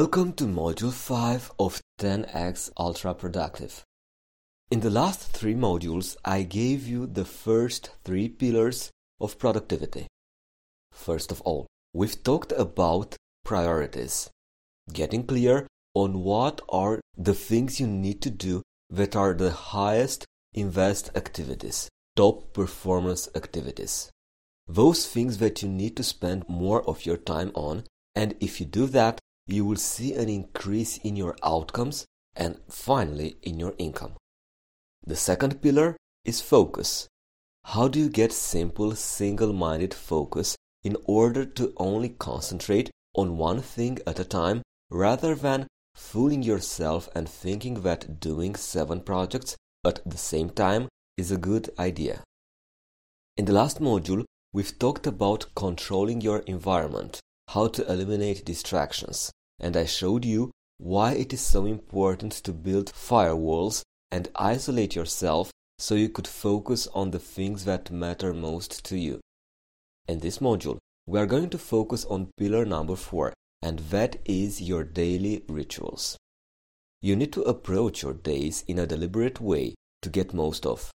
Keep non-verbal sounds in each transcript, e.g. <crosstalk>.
Welcome to Module 5 of 10x Ultra Productive. In the last three modules, I gave you the first three pillars of productivity. First of all, we've talked about priorities, getting clear on what are the things you need to do that are the highest invest activities, top performance activities. Those things that you need to spend more of your time on, and if you do that, you will see an increase in your outcomes and finally in your income. The second pillar is focus. How do you get simple, single minded focus in order to only concentrate on one thing at a time rather than fooling yourself and thinking that doing seven projects at the same time is a good idea? In the last module, we've talked about controlling your environment, how to eliminate distractions and I showed you why it is so important to build firewalls and isolate yourself so you could focus on the things that matter most to you. In this module, we are going to focus on pillar number 4, and that is your daily rituals. You need to approach your days in a deliberate way to get most of.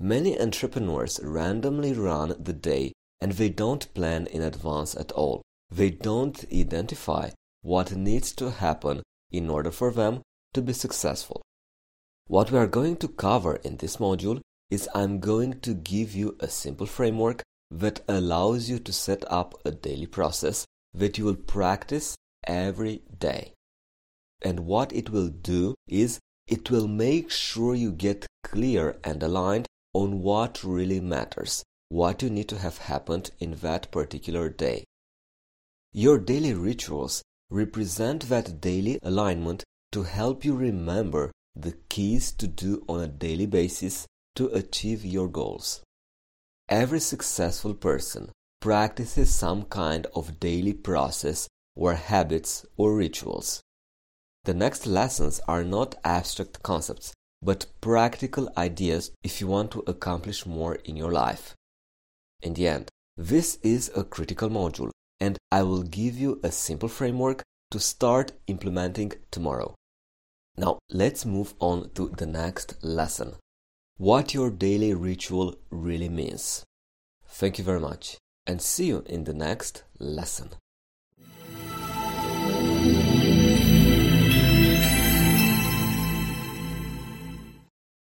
Many entrepreneurs randomly run the day and they don't plan in advance at all. They don't identify what needs to happen in order for them to be successful. What we are going to cover in this module is I'm going to give you a simple framework that allows you to set up a daily process that you will practice every day. And what it will do is it will make sure you get clear and aligned on what really matters, what you need to have happened in that particular day. Your daily rituals represent that daily alignment to help you remember the keys to do on a daily basis to achieve your goals. Every successful person practices some kind of daily process or habits or rituals. The next lessons are not abstract concepts, but practical ideas if you want to accomplish more in your life. In the end, this is a critical module and I will give you a simple framework to start implementing tomorrow. Now, let's move on to the next lesson. What your daily ritual really means. Thank you very much and see you in the next lesson.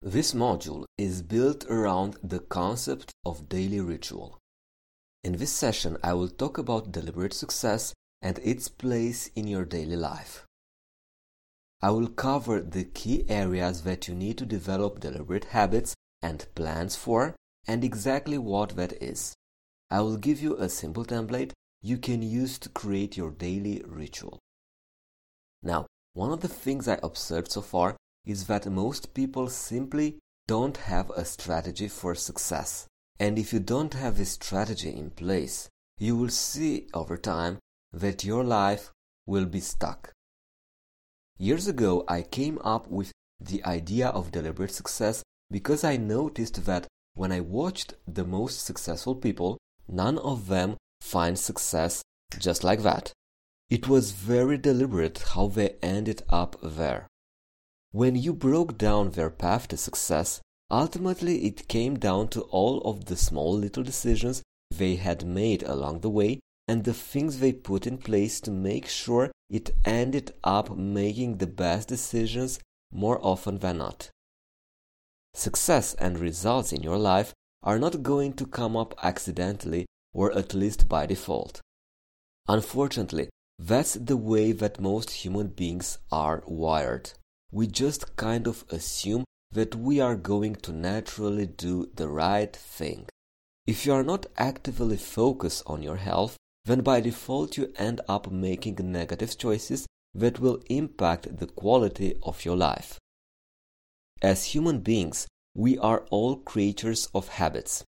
This module is built around the concept of daily ritual. In this session, I will talk about deliberate success and its place in your daily life. I will cover the key areas that you need to develop deliberate habits and plans for, and exactly what that is. I will give you a simple template you can use to create your daily ritual. Now, one of the things I observed so far is that most people simply don't have a strategy for success. And if you don't have a strategy in place, you will see over time that your life will be stuck. Years ago, I came up with the idea of deliberate success because I noticed that when I watched the most successful people, none of them find success just like that. It was very deliberate how they ended up there. When you broke down their path to success, Ultimately, it came down to all of the small little decisions they had made along the way and the things they put in place to make sure it ended up making the best decisions more often than not. Success and results in your life are not going to come up accidentally or at least by default. Unfortunately, that's the way that most human beings are wired. We just kind of assume that we are going to naturally do the right thing. If you are not actively focused on your health, then by default you end up making negative choices that will impact the quality of your life. As human beings, we are all creatures of habits.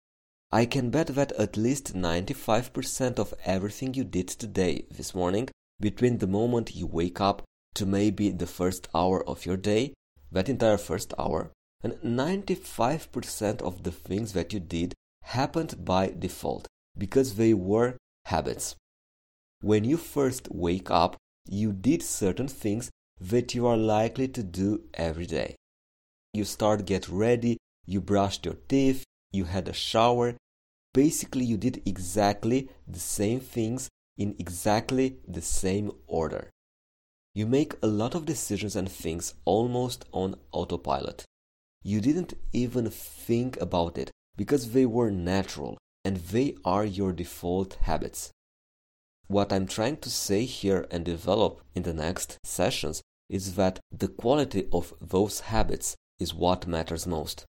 I can bet that at least 95% of everything you did today, this morning, between the moment you wake up to maybe the first hour of your day, that entire first hour, and 95% of the things that you did happened by default because they were habits. When you first wake up, you did certain things that you are likely to do every day. You start get ready, you brushed your teeth, you had a shower. Basically, you did exactly the same things in exactly the same order. You make a lot of decisions and things almost on autopilot. You didn't even think about it because they were natural and they are your default habits. What I'm trying to say here and develop in the next sessions is that the quality of those habits is what matters most.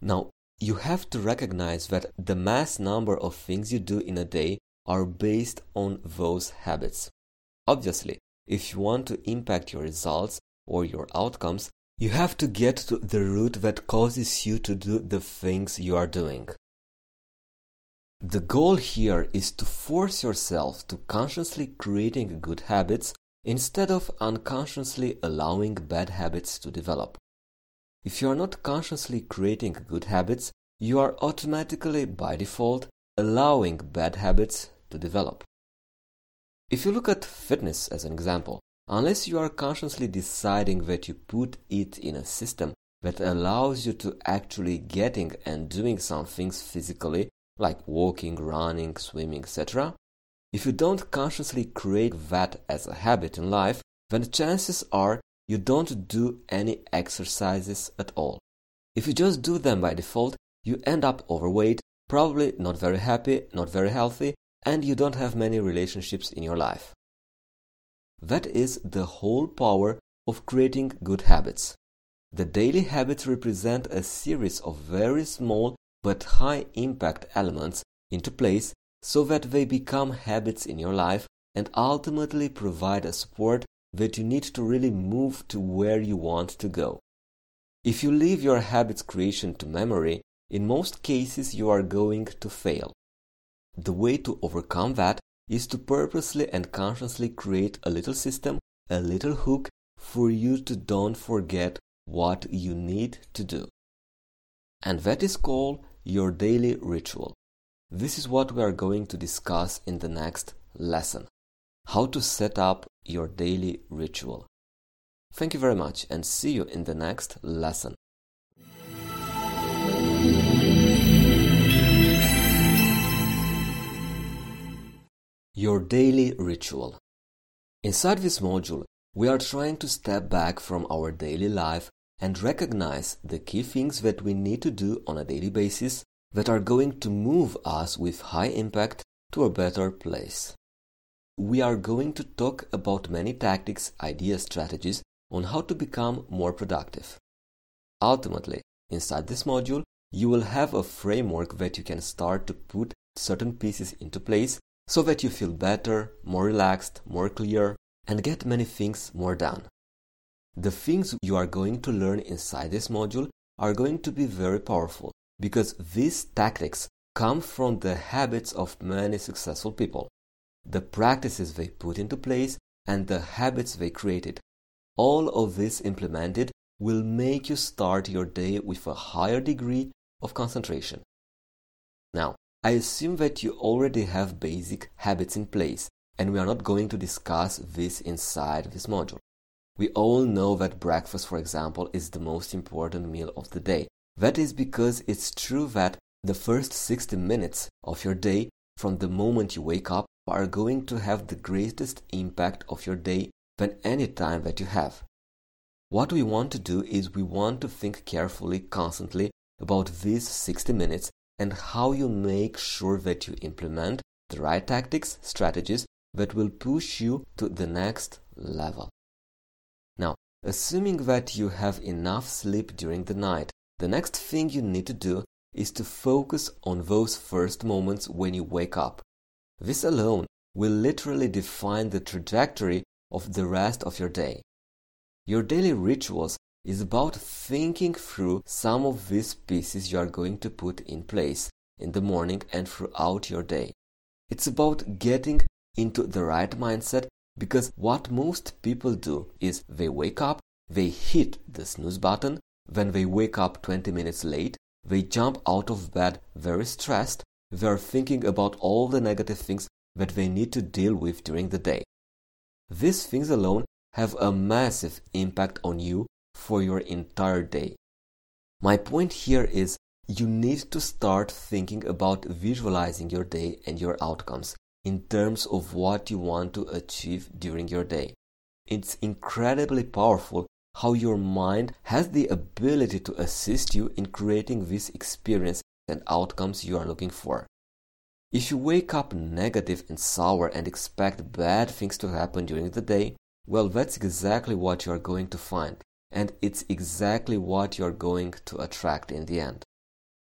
Now, you have to recognize that the mass number of things you do in a day are based on those habits. Obviously, if you want to impact your results or your outcomes, you have to get to the root that causes you to do the things you are doing. The goal here is to force yourself to consciously creating good habits instead of unconsciously allowing bad habits to develop. If you are not consciously creating good habits, you are automatically, by default, allowing bad habits to develop. If you look at fitness as an example, unless you are consciously deciding that you put it in a system that allows you to actually getting and doing some things physically like walking running swimming etc if you don't consciously create that as a habit in life then chances are you don't do any exercises at all. If you just do them by default you end up overweight probably not very happy not very healthy and you don't have many relationships in your life. That is the whole power of creating good habits. The daily habits represent a series of very small but high impact elements into place so that they become habits in your life and ultimately provide a support that you need to really move to where you want to go. If you leave your habits creation to memory, in most cases you are going to fail. The way to overcome that is to purposely and consciously create a little system, a little hook for you to don't forget what you need to do. And that is called your daily ritual. This is what we are going to discuss in the next lesson. How to set up your daily ritual. Thank you very much and see you in the next lesson. Your daily ritual. Inside this module, we are trying to step back from our daily life and recognize the key things that we need to do on a daily basis that are going to move us with high impact to a better place. We are going to talk about many tactics, ideas, strategies on how to become more productive. Ultimately, inside this module, you will have a framework that you can start to put certain pieces into place so that you feel better, more relaxed, more clear, and get many things more done. The things you are going to learn inside this module are going to be very powerful because these tactics come from the habits of many successful people, the practices they put into place, and the habits they created. All of this implemented will make you start your day with a higher degree of concentration. Now, I assume that you already have basic habits in place, and we are not going to discuss this inside this module. We all know that breakfast, for example, is the most important meal of the day. That is because it's true that the first 60 minutes of your day from the moment you wake up are going to have the greatest impact of your day than any time that you have. What we want to do is we want to think carefully, constantly about these 60 minutes and how you make sure that you implement the right tactics, strategies that will push you to the next level. Now, assuming that you have enough sleep during the night, the next thing you need to do is to focus on those first moments when you wake up. This alone will literally define the trajectory of the rest of your day. Your daily rituals is about thinking through some of these pieces you are going to put in place in the morning and throughout your day. It's about getting into the right mindset because what most people do is they wake up, they hit the snooze button, when they wake up 20 minutes late, they jump out of bed very stressed, they are thinking about all the negative things that they need to deal with during the day. These things alone have a massive impact on you for your entire day. My point here is you need to start thinking about visualizing your day and your outcomes in terms of what you want to achieve during your day. It's incredibly powerful how your mind has the ability to assist you in creating this experience and outcomes you are looking for. If you wake up negative and sour and expect bad things to happen during the day, well, that's exactly what you are going to find, and it's exactly what you are going to attract in the end.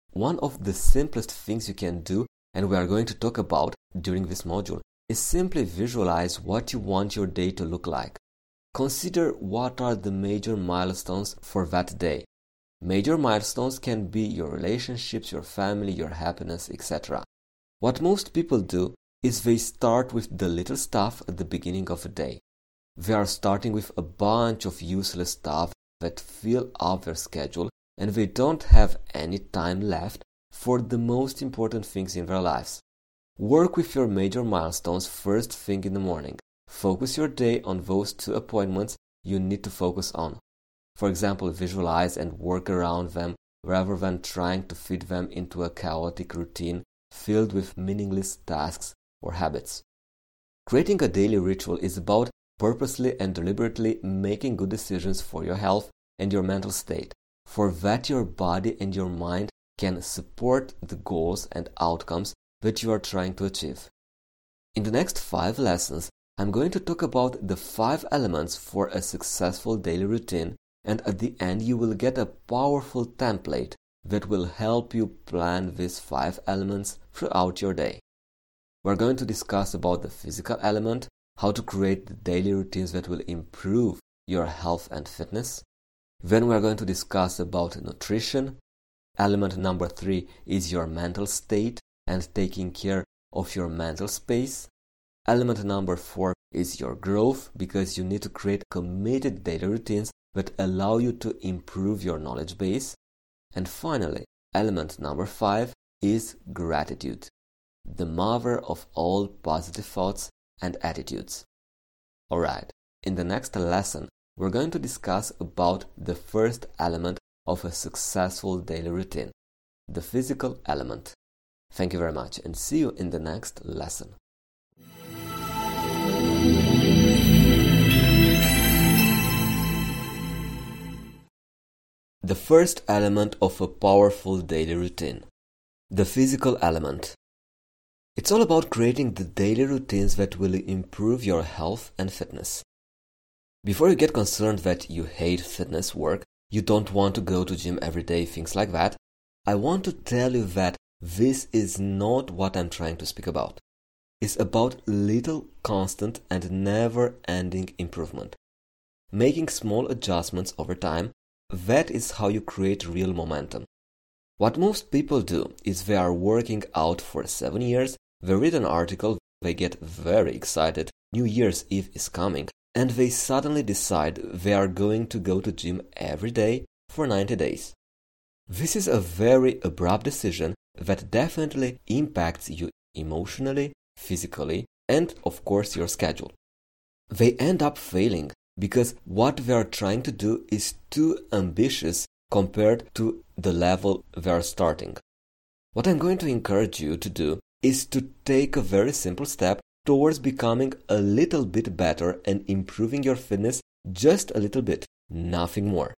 One of the simplest things you can do, and we are going to talk about during this module, is simply visualize what you want your day to look like. Consider what are the major milestones for that day. Major milestones can be your relationships, your family, your happiness, etc. What most people do is they start with the little stuff at the beginning of a day. They are starting with a bunch of useless stuff that fill up their schedule and they don't have any time left for the most important things in their lives. Work with your major milestones first thing in the morning. Focus your day on those two appointments you need to focus on. For example, visualize and work around them rather than trying to fit them into a chaotic routine filled with meaningless tasks or habits. Creating a daily ritual is about purposely and deliberately making good decisions for your health and your mental state, for that your body and your mind can support the goals and outcomes that you are trying to achieve. In the next five lessons, I'm going to talk about the five elements for a successful daily routine, and at the end, you will get a powerful template that will help you plan these five elements throughout your day. We're going to discuss about the physical element, how to create the daily routines that will improve your health and fitness. Then we're going to discuss about nutrition. Element number three is your mental state and taking care of your mental space. Element number four is your growth because you need to create committed daily routines that allow you to improve your knowledge base. And finally, element number five is gratitude, the mother of all positive thoughts and attitudes. Alright, in the next lesson, we're going to discuss about the first element of a successful daily routine, the physical element. Thank you very much and see you in the next lesson. The first element of a powerful daily routine. The physical element. It's all about creating the daily routines that will improve your health and fitness. Before you get concerned that you hate fitness work, you don't want to go to gym every day, things like that, I want to tell you that this is not what I'm trying to speak about. It's about little constant and never ending improvement. Making small adjustments over time that is how you create real momentum. What most people do is they are working out for seven years, they read an article, they get very excited, New Year's Eve is coming, and they suddenly decide they are going to go to gym every day for 90 days. This is a very abrupt decision that definitely impacts you emotionally, physically, and of course your schedule. They end up failing because what they are trying to do is too ambitious compared to the level they are starting. What I'm going to encourage you to do is to take a very simple step towards becoming a little bit better and improving your fitness just a little bit, nothing more.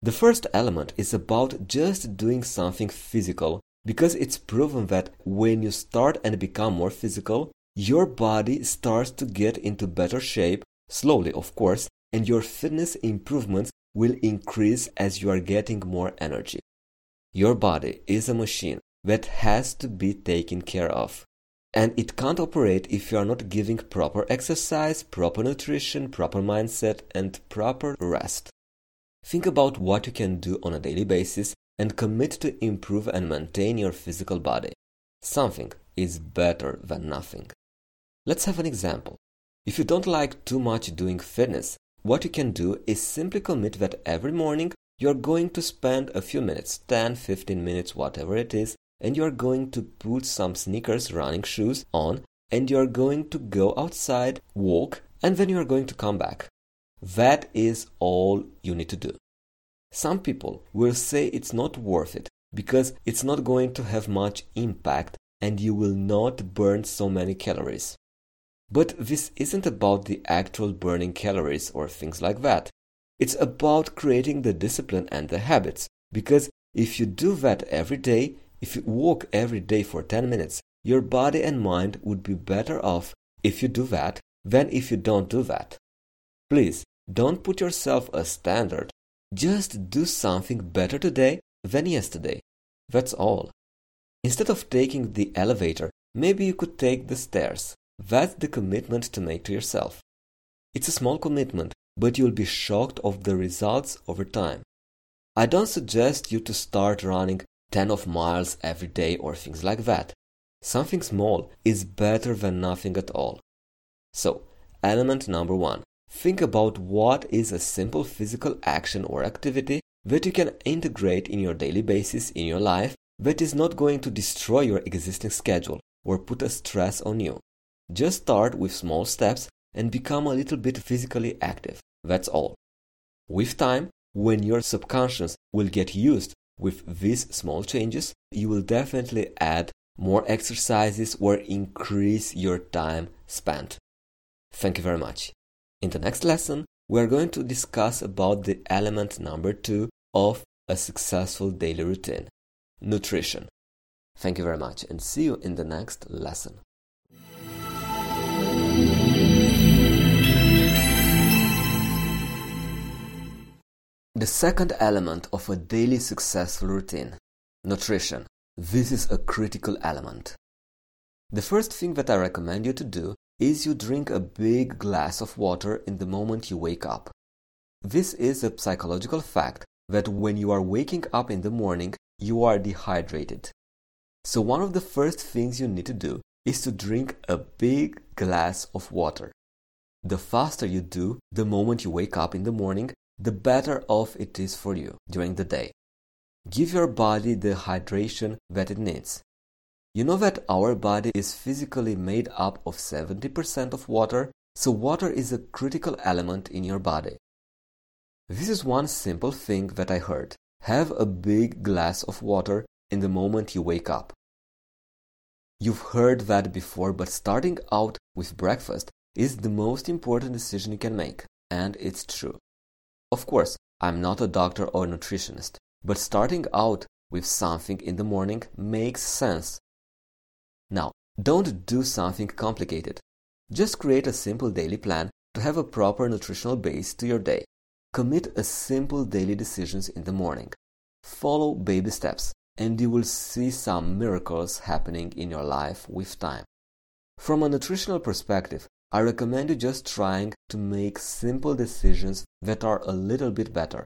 The first element is about just doing something physical because it's proven that when you start and become more physical, your body starts to get into better shape slowly, of course, and your fitness improvements will increase as you are getting more energy. Your body is a machine that has to be taken care of. And it can't operate if you are not giving proper exercise, proper nutrition, proper mindset, and proper rest. Think about what you can do on a daily basis and commit to improve and maintain your physical body. Something is better than nothing. Let's have an example. If you don't like too much doing fitness, what you can do is simply commit that every morning you're going to spend a few minutes, 10, 15 minutes, whatever it is, and you're going to put some sneakers running shoes on and you're going to go outside, walk and then you are going to come back. That is all you need to do. Some people will say it's not worth it because it's not going to have much impact and you will not burn so many calories. But this isn't about the actual burning calories or things like that. It's about creating the discipline and the habits. Because if you do that every day, if you walk every day for 10 minutes, your body and mind would be better off if you do that than if you don't do that. Please, don't put yourself a standard. Just do something better today than yesterday. That's all. Instead of taking the elevator, maybe you could take the stairs. That's the commitment to make to yourself. It's a small commitment, but you'll be shocked of the results over time. I don't suggest you to start running 10 of miles every day or things like that. Something small is better than nothing at all. So, element number one. Think about what is a simple physical action or activity that you can integrate in your daily basis in your life that is not going to destroy your existing schedule or put a stress on you. Just start with small steps and become a little bit physically active. That's all. With time, when your subconscious will get used with these small changes, you will definitely add more exercises or increase your time spent. Thank you very much. In the next lesson, we are going to discuss about the element number 2 of a successful daily routine, nutrition. Thank you very much and see you in the next lesson. The second element of a daily successful routine, nutrition. This is a critical element. The first thing that I recommend you to do is you drink a big glass of water in the moment you wake up. This is a psychological fact that when you are waking up in the morning, you are dehydrated. So one of the first things you need to do is to drink a big glass of water. The faster you do the moment you wake up in the morning, the better off it is for you during the day. Give your body the hydration that it needs. You know that our body is physically made up of 70% of water, so water is a critical element in your body. This is one simple thing that I heard. Have a big glass of water in the moment you wake up. You've heard that before, but starting out with breakfast is the most important decision you can make, and it's true. Of course, I'm not a doctor or nutritionist, but starting out with something in the morning makes sense. Now, don't do something complicated. Just create a simple daily plan to have a proper nutritional base to your day. Commit a simple daily decisions in the morning. Follow baby steps and you will see some miracles happening in your life with time. From a nutritional perspective, I recommend you just trying to make simple decisions that are a little bit better.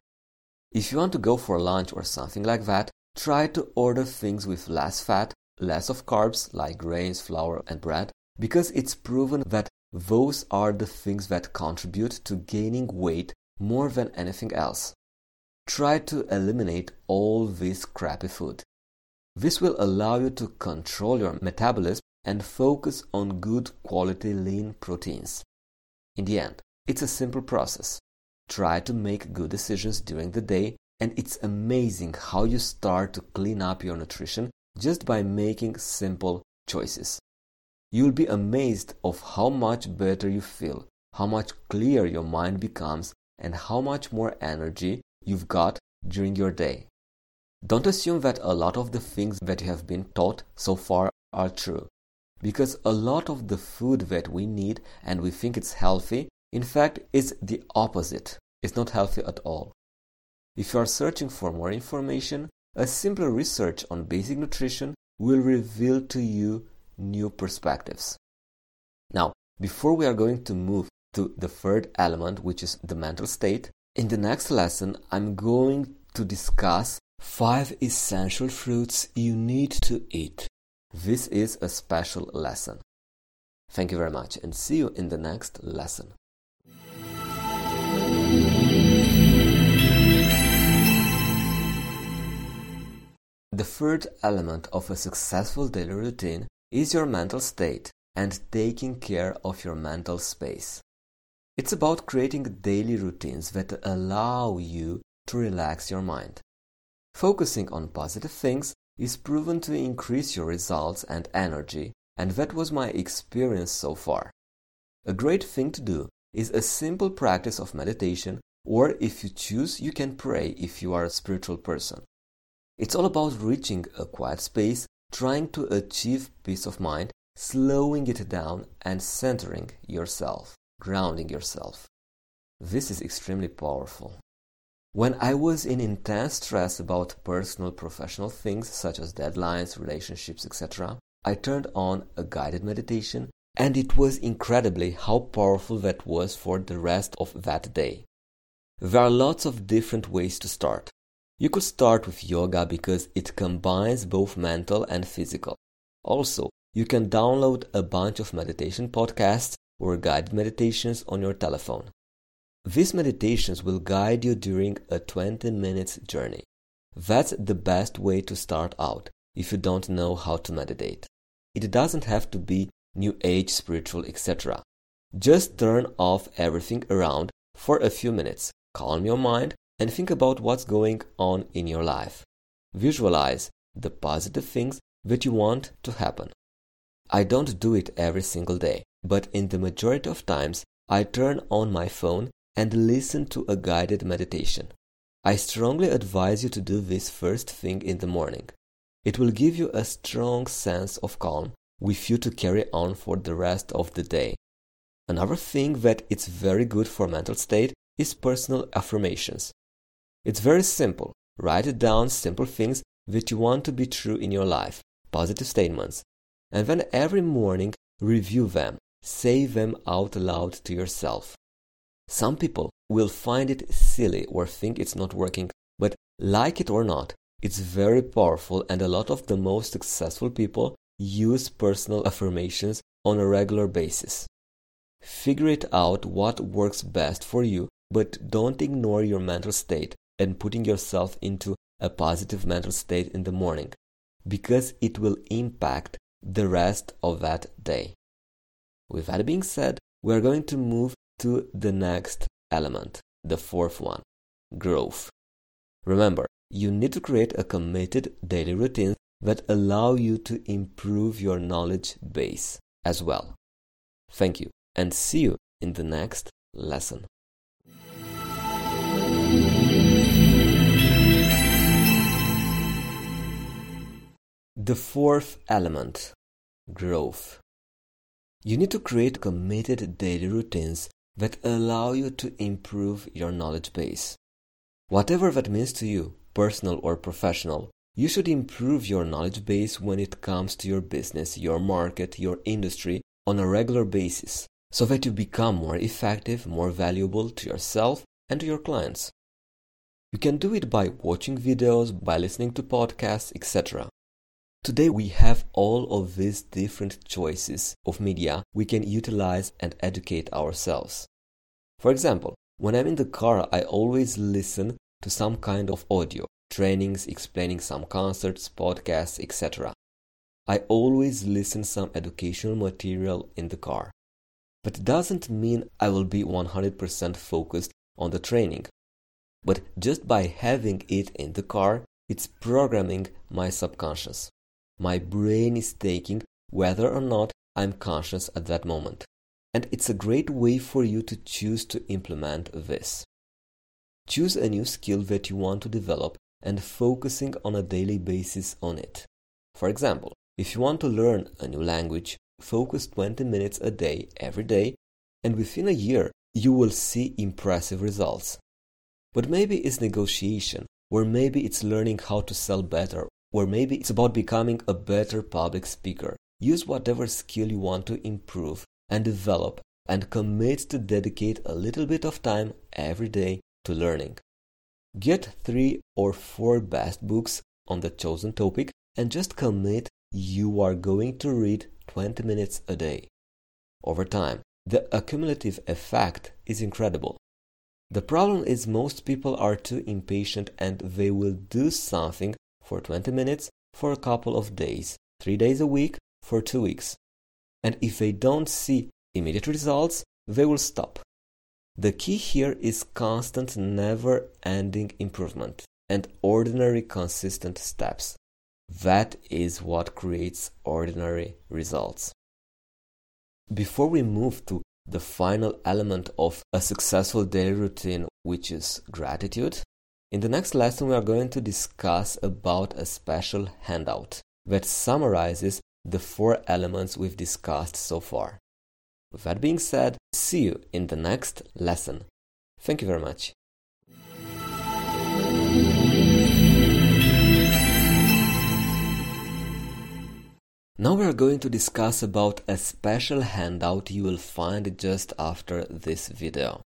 If you want to go for lunch or something like that, try to order things with less fat, less of carbs like grains, flour, and bread, because it's proven that those are the things that contribute to gaining weight more than anything else. Try to eliminate all this crappy food. This will allow you to control your metabolism and focus on good quality lean proteins. In the end, it's a simple process. Try to make good decisions during the day, and it's amazing how you start to clean up your nutrition just by making simple choices. You'll be amazed of how much better you feel, how much clearer your mind becomes, and how much more energy you've got during your day. Don't assume that a lot of the things that you have been taught so far are true because a lot of the food that we need and we think it's healthy, in fact, is the opposite. It's not healthy at all. If you are searching for more information, a simple research on basic nutrition will reveal to you new perspectives. Now, before we are going to move to the third element, which is the mental state, in the next lesson, I'm going to discuss five essential fruits you need to eat this is a special lesson. Thank you very much and see you in the next lesson. The third element of a successful daily routine is your mental state and taking care of your mental space. It's about creating daily routines that allow you to relax your mind. Focusing on positive things is proven to increase your results and energy, and that was my experience so far. A great thing to do is a simple practice of meditation, or if you choose, you can pray if you are a spiritual person. It's all about reaching a quiet space, trying to achieve peace of mind, slowing it down, and centering yourself grounding yourself. This is extremely powerful. When I was in intense stress about personal professional things such as deadlines, relationships, etc., I turned on a guided meditation and it was incredibly how powerful that was for the rest of that day. There are lots of different ways to start. You could start with yoga because it combines both mental and physical. Also, you can download a bunch of meditation podcasts or guided meditations on your telephone. These meditations will guide you during a 20 minutes journey. That's the best way to start out if you don't know how to meditate. It doesn't have to be new age, spiritual, etc. Just turn off everything around for a few minutes, calm your mind, and think about what's going on in your life. Visualize the positive things that you want to happen. I don't do it every single day, but in the majority of times I turn on my phone and listen to a guided meditation. I strongly advise you to do this first thing in the morning. It will give you a strong sense of calm with you to carry on for the rest of the day. Another thing that it's very good for mental state is personal affirmations. It's very simple. Write down simple things that you want to be true in your life, positive statements, and then every morning review them Say them out loud to yourself. Some people will find it silly or think it's not working, but like it or not, it's very powerful and a lot of the most successful people use personal <laughs> affirmations on a regular basis. Figure it out what works best for you, but don't ignore your mental state and putting yourself into a positive mental state in the morning, because it will impact the rest of that day. With that being said, we are going to move to the next element, the fourth one, growth. Remember, you need to create a committed daily routine that allow you to improve your knowledge base as well. Thank you and see you in the next lesson. The fourth element, growth. You need to create committed daily routines that allow you to improve your knowledge base. Whatever that means to you, personal or professional, you should improve your knowledge base when it comes to your business, your market, your industry on a regular basis so that you become more effective, more valuable to yourself and to your clients. You can do it by watching videos, by listening to podcasts, etc. Today we have all of these different choices of media we can utilize and educate ourselves. For example, when I'm in the car, I always listen to some kind of audio, trainings explaining some concerts, podcasts, etc. I always listen some educational material in the car. But it doesn't mean I will be 100% focused on the training. But just by having it in the car, it's programming my subconscious my brain is taking whether or not I'm conscious at that moment. And it's a great way for you to choose to implement this. Choose a new skill that you want to develop and focusing on a daily basis on it. For example, if you want to learn a new language, focus 20 minutes a day every day, and within a year you will see impressive results. But maybe it's negotiation, or maybe it's learning how to sell better or maybe it's about becoming a better public speaker. Use whatever skill you want to improve and develop and commit to dedicate a little bit of time every day to learning. Get three or four best books on the chosen topic and just commit you are going to read 20 minutes a day. Over time, the accumulative effect is incredible. The problem is most people are too impatient and they will do something for 20 minutes for a couple of days, three days a week for two weeks. And if they don't see immediate results, they will stop. The key here is constant, never ending improvement and ordinary, consistent steps. That is what creates ordinary results. Before we move to the final element of a successful daily routine, which is gratitude, in the next lesson we are going to discuss about a special handout that summarizes the four elements we've discussed so far. With that being said, see you in the next lesson. Thank you very much. Now we are going to discuss about a special handout you will find just after this video.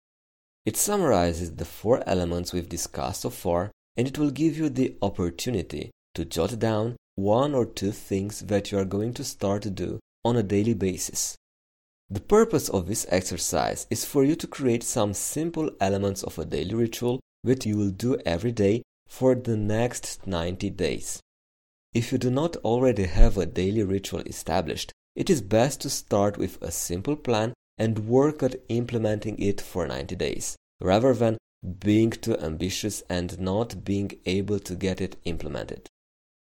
It summarizes the four elements we've discussed so far and it will give you the opportunity to jot down one or two things that you are going to start to do on a daily basis. The purpose of this exercise is for you to create some simple elements of a daily ritual that you will do every day for the next 90 days. If you do not already have a daily ritual established, it is best to start with a simple plan and work at implementing it for 90 days, rather than being too ambitious and not being able to get it implemented.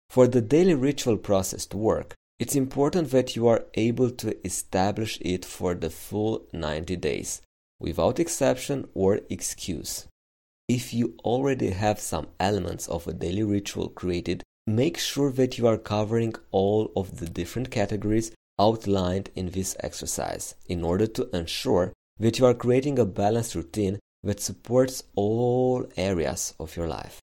For the daily ritual process to work, it's important that you are able to establish it for the full 90 days, without exception or excuse. If you already have some elements of a daily ritual created, make sure that you are covering all of the different categories outlined in this exercise in order to ensure that you are creating a balanced routine that supports all areas of your life.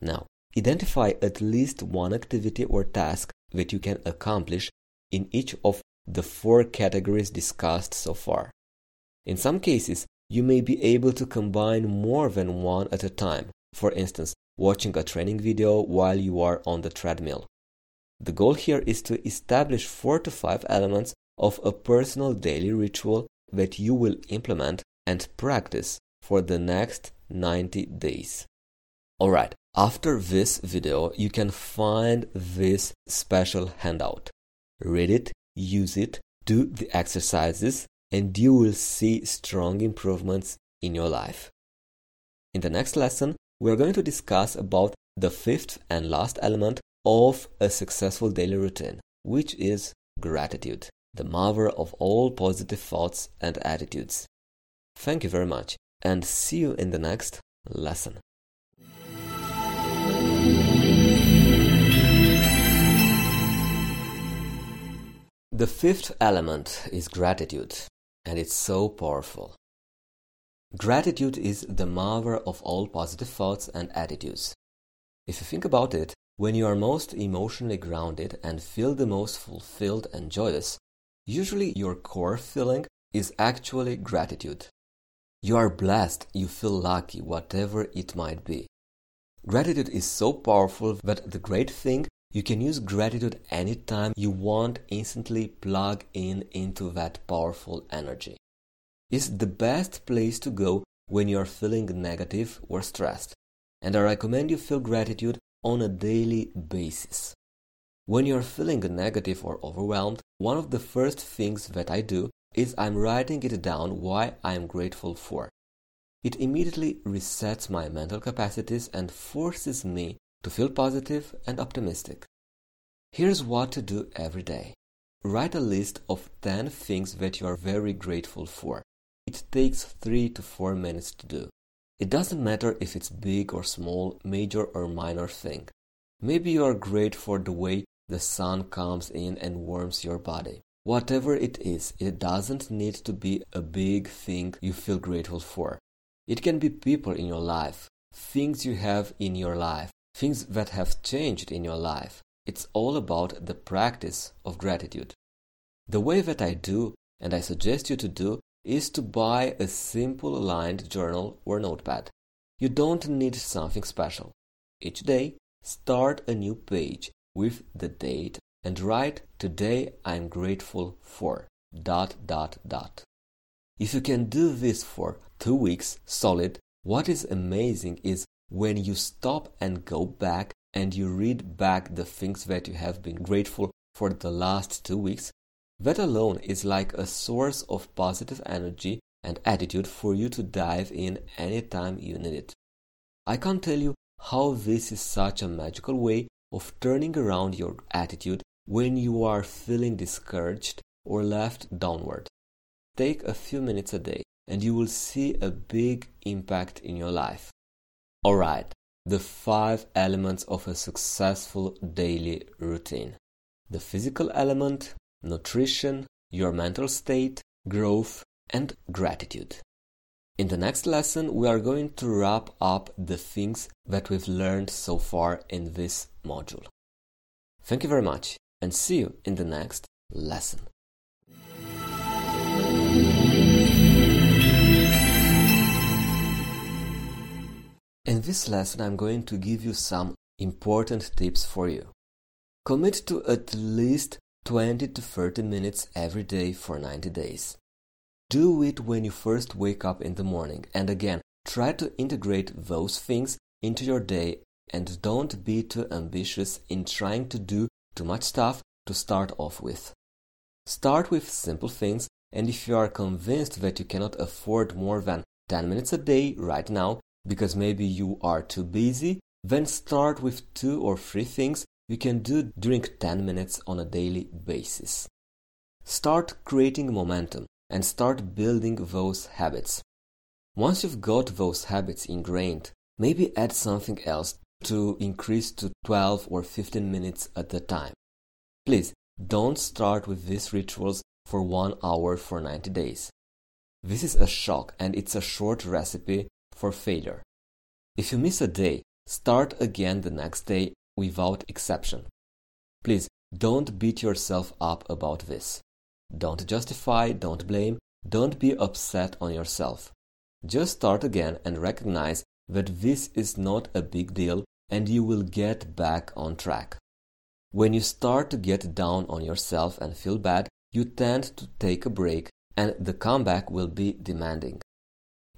Now, identify at least one activity or task that you can accomplish in each of the four categories discussed so far. In some cases, you may be able to combine more than one at a time, for instance, watching a training video while you are on the treadmill. The goal here is to establish four to five elements of a personal daily ritual that you will implement and practice for the next 90 days. Alright, after this video, you can find this special handout. Read it, use it, do the exercises, and you will see strong improvements in your life. In the next lesson, we are going to discuss about the fifth and last element of a successful daily routine, which is gratitude, the mother of all positive thoughts and attitudes. Thank you very much, and see you in the next lesson. The fifth element is gratitude, and it's so powerful. Gratitude is the mother of all positive thoughts and attitudes. If you think about it, when you are most emotionally grounded and feel the most fulfilled and joyous, usually your core feeling is actually gratitude. You are blessed, you feel lucky, whatever it might be. Gratitude is so powerful that the great thing you can use gratitude anytime you want instantly plug in into that powerful energy. It's the best place to go when you're feeling negative or stressed, and I recommend you feel gratitude on a daily basis. When you're feeling negative or overwhelmed, one of the first things that I do is I'm writing it down why I'm grateful for. It immediately resets my mental capacities and forces me to feel positive and optimistic. Here's what to do every day. Write a list of 10 things that you are very grateful for. It takes 3 to 4 minutes to do. It doesn't matter if it's big or small, major or minor thing. Maybe you are great for the way the sun comes in and warms your body. Whatever it is, it doesn't need to be a big thing you feel grateful for. It can be people in your life, things you have in your life, things that have changed in your life. It's all about the practice of gratitude. The way that I do, and I suggest you to do, is to buy a simple lined journal or notepad. You don't need something special. Each day, start a new page with the date and write today I'm grateful for dot dot dot. If you can do this for 2 weeks solid, what is amazing is when you stop and go back and you read back the things that you have been grateful for the last two weeks, that alone is like a source of positive energy and attitude for you to dive in anytime you need it. I can't tell you how this is such a magical way of turning around your attitude when you are feeling discouraged or left downward. Take a few minutes a day and you will see a big impact in your life. Alright, the five elements of a successful daily routine the physical element, nutrition, your mental state, growth, and gratitude. In the next lesson, we are going to wrap up the things that we've learned so far in this module. Thank you very much and see you in the next lesson. In this lesson, I'm going to give you some important tips for you. Commit to at least 20 to 30 minutes every day for 90 days. Do it when you first wake up in the morning, and again, try to integrate those things into your day and don't be too ambitious in trying to do too much stuff to start off with. Start with simple things, and if you are convinced that you cannot afford more than 10 minutes a day right now, because maybe you are too busy, then start with two or three things you can do during 10 minutes on a daily basis. Start creating momentum and start building those habits. Once you've got those habits ingrained, maybe add something else to increase to 12 or 15 minutes at a time. Please don't start with these rituals for one hour for 90 days. This is a shock and it's a short recipe for failure. If you miss a day, start again the next day without exception. Please don't beat yourself up about this. Don't justify, don't blame, don't be upset on yourself. Just start again and recognize that this is not a big deal and you will get back on track. When you start to get down on yourself and feel bad, you tend to take a break and the comeback will be demanding.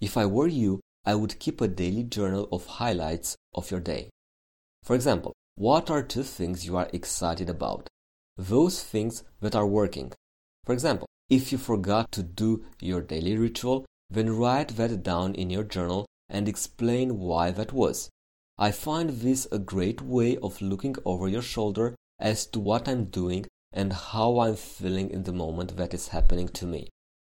If I were you, I would keep a daily journal of highlights of your day. For example, what are two things you are excited about? Those things that are working. For example, if you forgot to do your daily ritual, then write that down in your journal and explain why that was. I find this a great way of looking over your shoulder as to what I'm doing and how I'm feeling in the moment that is happening to me.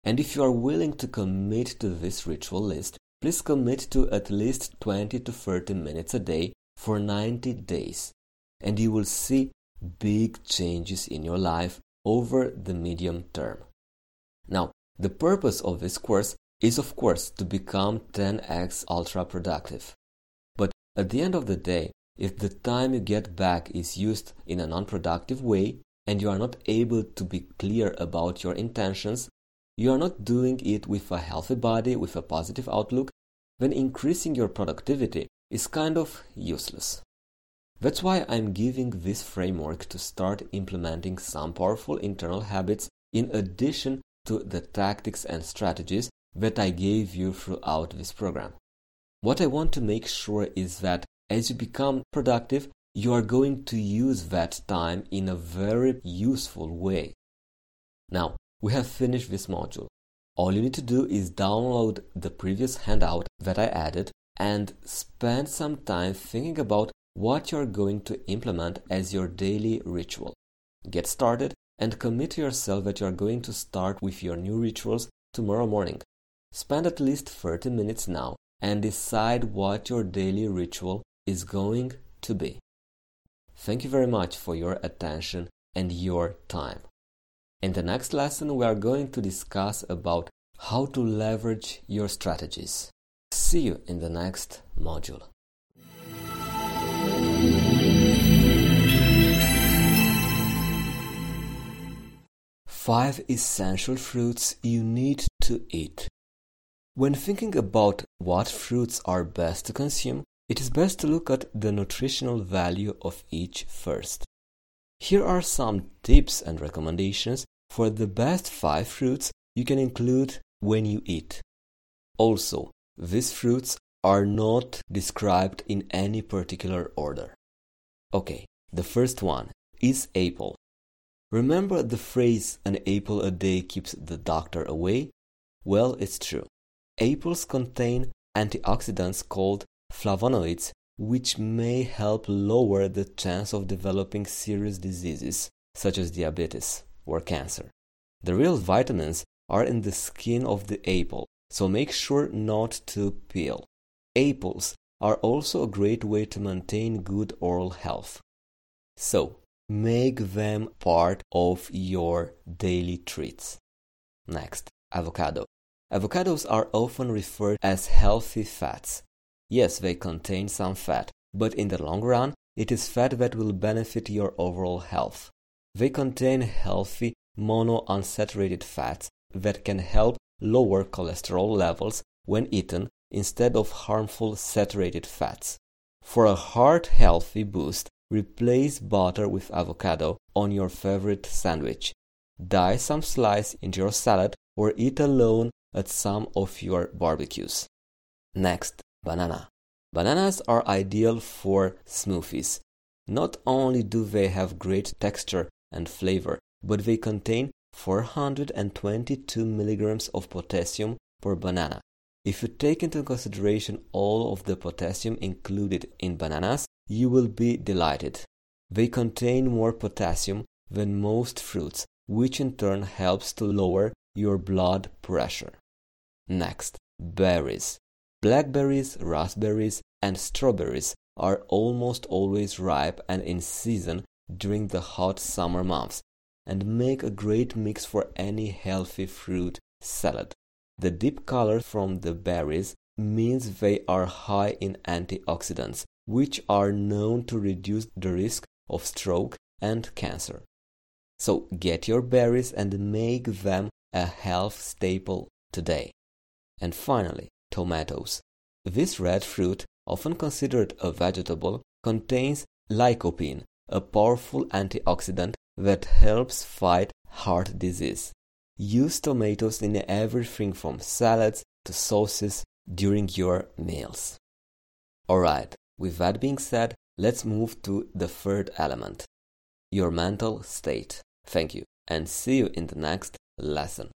And if you are willing to commit to this ritual list, Please commit to at least 20 to 30 minutes a day for 90 days, and you will see big changes in your life over the medium term. Now, the purpose of this course is, of course, to become 10x ultra productive. But at the end of the day, if the time you get back is used in a non productive way and you are not able to be clear about your intentions, you are not doing it with a healthy body, with a positive outlook, then increasing your productivity is kind of useless. That's why I'm giving this framework to start implementing some powerful internal habits in addition to the tactics and strategies that I gave you throughout this program. What I want to make sure is that as you become productive, you are going to use that time in a very useful way. Now, we have finished this module. All you need to do is download the previous handout that I added and spend some time thinking about what you're going to implement as your daily ritual. Get started and commit to yourself that you're going to start with your new rituals tomorrow morning. Spend at least 30 minutes now and decide what your daily ritual is going to be. Thank you very much for your attention and your time. In the next lesson, we are going to discuss about how to leverage your strategies. See you in the next module. Five essential fruits you need to eat. When thinking about what fruits are best to consume, it is best to look at the nutritional value of each first. Here are some tips and recommendations for the best 5 fruits you can include when you eat. Also, these fruits are not described in any particular order. Okay, the first one is apple. Remember the phrase an apple a day keeps the doctor away? Well, it's true. Apples contain antioxidants called flavonoids, which may help lower the chance of developing serious diseases such as diabetes or cancer. The real vitamins are in the skin of the apple, so make sure not to peel. Apples are also a great way to maintain good oral health. So, make them part of your daily treats. Next, avocado. Avocados are often referred as healthy fats. Yes, they contain some fat, but in the long run, it is fat that will benefit your overall health. They contain healthy monounsaturated fats that can help lower cholesterol levels when eaten instead of harmful saturated fats. For a heart healthy boost, replace butter with avocado on your favorite sandwich. Dice some slice into your salad or eat alone at some of your barbecues. Next, banana. Bananas are ideal for smoothies. Not only do they have great texture and flavor, but they contain 422 milligrams of potassium per banana. If you take into consideration all of the potassium included in bananas, you will be delighted. They contain more potassium than most fruits, which in turn helps to lower your blood pressure. Next, berries. Blackberries, raspberries, and strawberries are almost always ripe and in season during the hot summer months and make a great mix for any healthy fruit salad. The deep color from the berries means they are high in antioxidants, which are known to reduce the risk of stroke and cancer. So get your berries and make them a health staple today. And finally, tomatoes. This red fruit, often considered a vegetable, contains lycopene, a powerful antioxidant that helps fight heart disease. Use tomatoes in everything from salads to sauces during your meals. Alright, with that being said, let's move to the third element your mental state. Thank you, and see you in the next lesson.